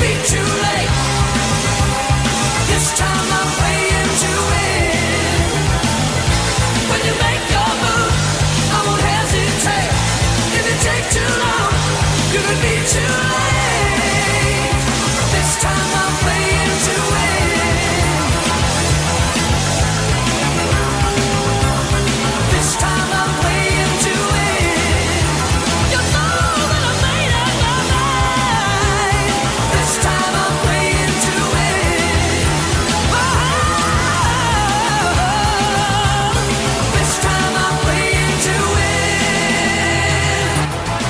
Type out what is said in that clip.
be too late. This time I'm.